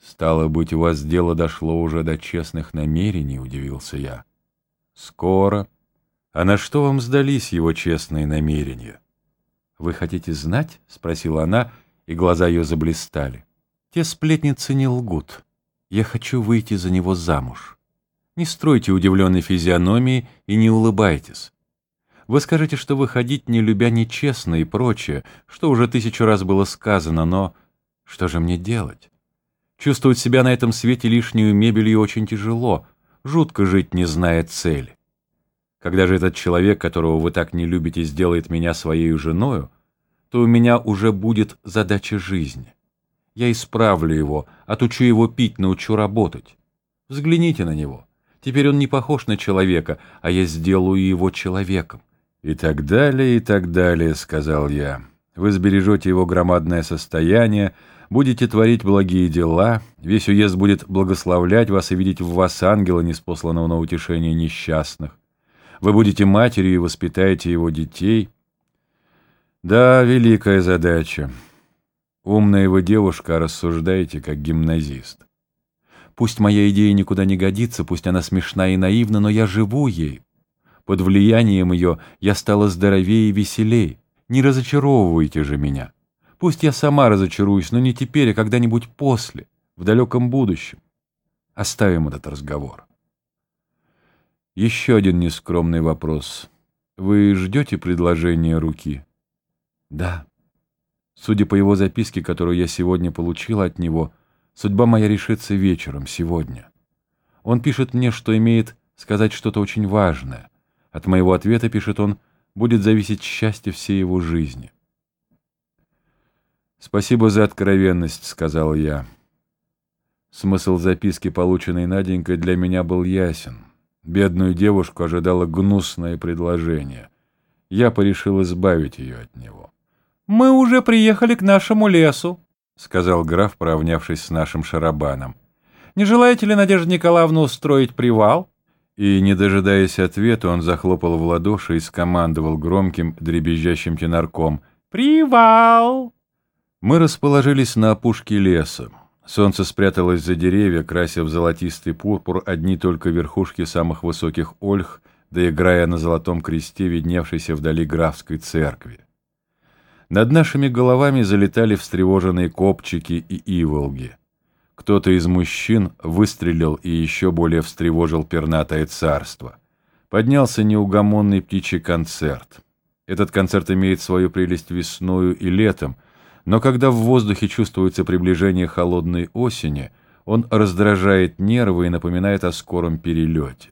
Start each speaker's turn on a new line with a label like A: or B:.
A: «Стало быть, у вас дело дошло уже до честных намерений», — удивился я. «Скоро. А на что вам сдались его честные намерения?» «Вы хотите знать?» — спросила она, и глаза ее заблистали. «Те сплетницы не лгут. Я хочу выйти за него замуж. Не стройте удивленной физиономии и не улыбайтесь. Вы скажете, что выходить не любя нечестно и прочее, что уже тысячу раз было сказано, но что же мне делать? Чувствовать себя на этом свете лишнюю мебелью очень тяжело, жутко жить, не зная цели. Когда же этот человек, которого вы так не любите, сделает меня своей женою, то у меня уже будет задача жизни. Я исправлю его, отучу его пить, научу работать. Взгляните на него. Теперь он не похож на человека, а я сделаю его человеком. «И так далее, и так далее», — сказал я. «Вы сбережете его громадное состояние, будете творить благие дела, весь уезд будет благословлять вас и видеть в вас ангела, неспосланного на утешение несчастных. Вы будете матерью и воспитаете его детей». «Да, великая задача. Умная вы девушка, а рассуждаете как гимназист. Пусть моя идея никуда не годится, пусть она смешна и наивна, но я живу ей. Под влиянием ее я стала здоровее и веселей. Не разочаровывайте же меня. Пусть я сама разочаруюсь, но не теперь, а когда-нибудь после, в далеком будущем. Оставим этот разговор. Еще один нескромный вопрос. Вы ждете предложения руки? Да. Судя по его записке, которую я сегодня получила от него, Судьба моя решится вечером, сегодня. Он пишет мне, что имеет сказать что-то очень важное. От моего ответа, пишет он, будет зависеть счастье всей его жизни. «Спасибо за откровенность», — сказал я. Смысл записки, полученной Наденькой, для меня был ясен. Бедную девушку ожидало гнусное предложение. Я порешил избавить ее от него.
B: «Мы уже приехали к нашему лесу», —
A: сказал граф, поравнявшись с нашим шарабаном.
B: «Не желаете ли, Надежда Николаевна, устроить привал?»
A: И, не дожидаясь ответа, он захлопал в ладоши и скомандовал громким, дребезжащим тенарком.
B: «Привал!»
A: Мы расположились на опушке леса. Солнце спряталось за деревья, крася в золотистый пурпур одни только верхушки самых высоких ольх, да играя на золотом кресте, видневшейся вдали графской церкви. Над нашими головами залетали встревоженные копчики и иволги. Кто-то из мужчин выстрелил и еще более встревожил пернатое царство. Поднялся неугомонный птичий концерт. Этот концерт имеет свою прелесть весною и летом, но когда в воздухе чувствуется приближение холодной осени, он раздражает нервы и напоминает о скором перелете.